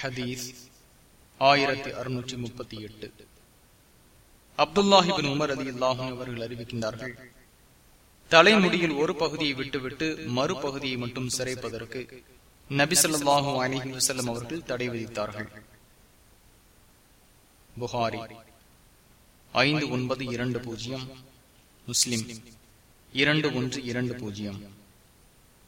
ஹதீஸ் ஆயிரத்தி அறுநூற்றி முப்பத்தி எட்டு. அப்துல்லாஹிபின் உமர் அலி அல்லாஹும் அவர்கள் அறிவிக்கின்றார்கள் தலைமுடியில் ஒரு பகுதியை விட்டுவிட்டு மறுபகுதியை மட்டும் சிறைப்பதற்கு நபிசல்லாஹு அலிஹி வசல்லம் அவர்கள் தடை விதித்தார்கள். புகாரி ஐந்து ஒன்பது இரண்டு பூஜ்ஜியம் முஸ்லிம் இரண்டு ஒன்று இரண்டு பூஜ்ஜியம்.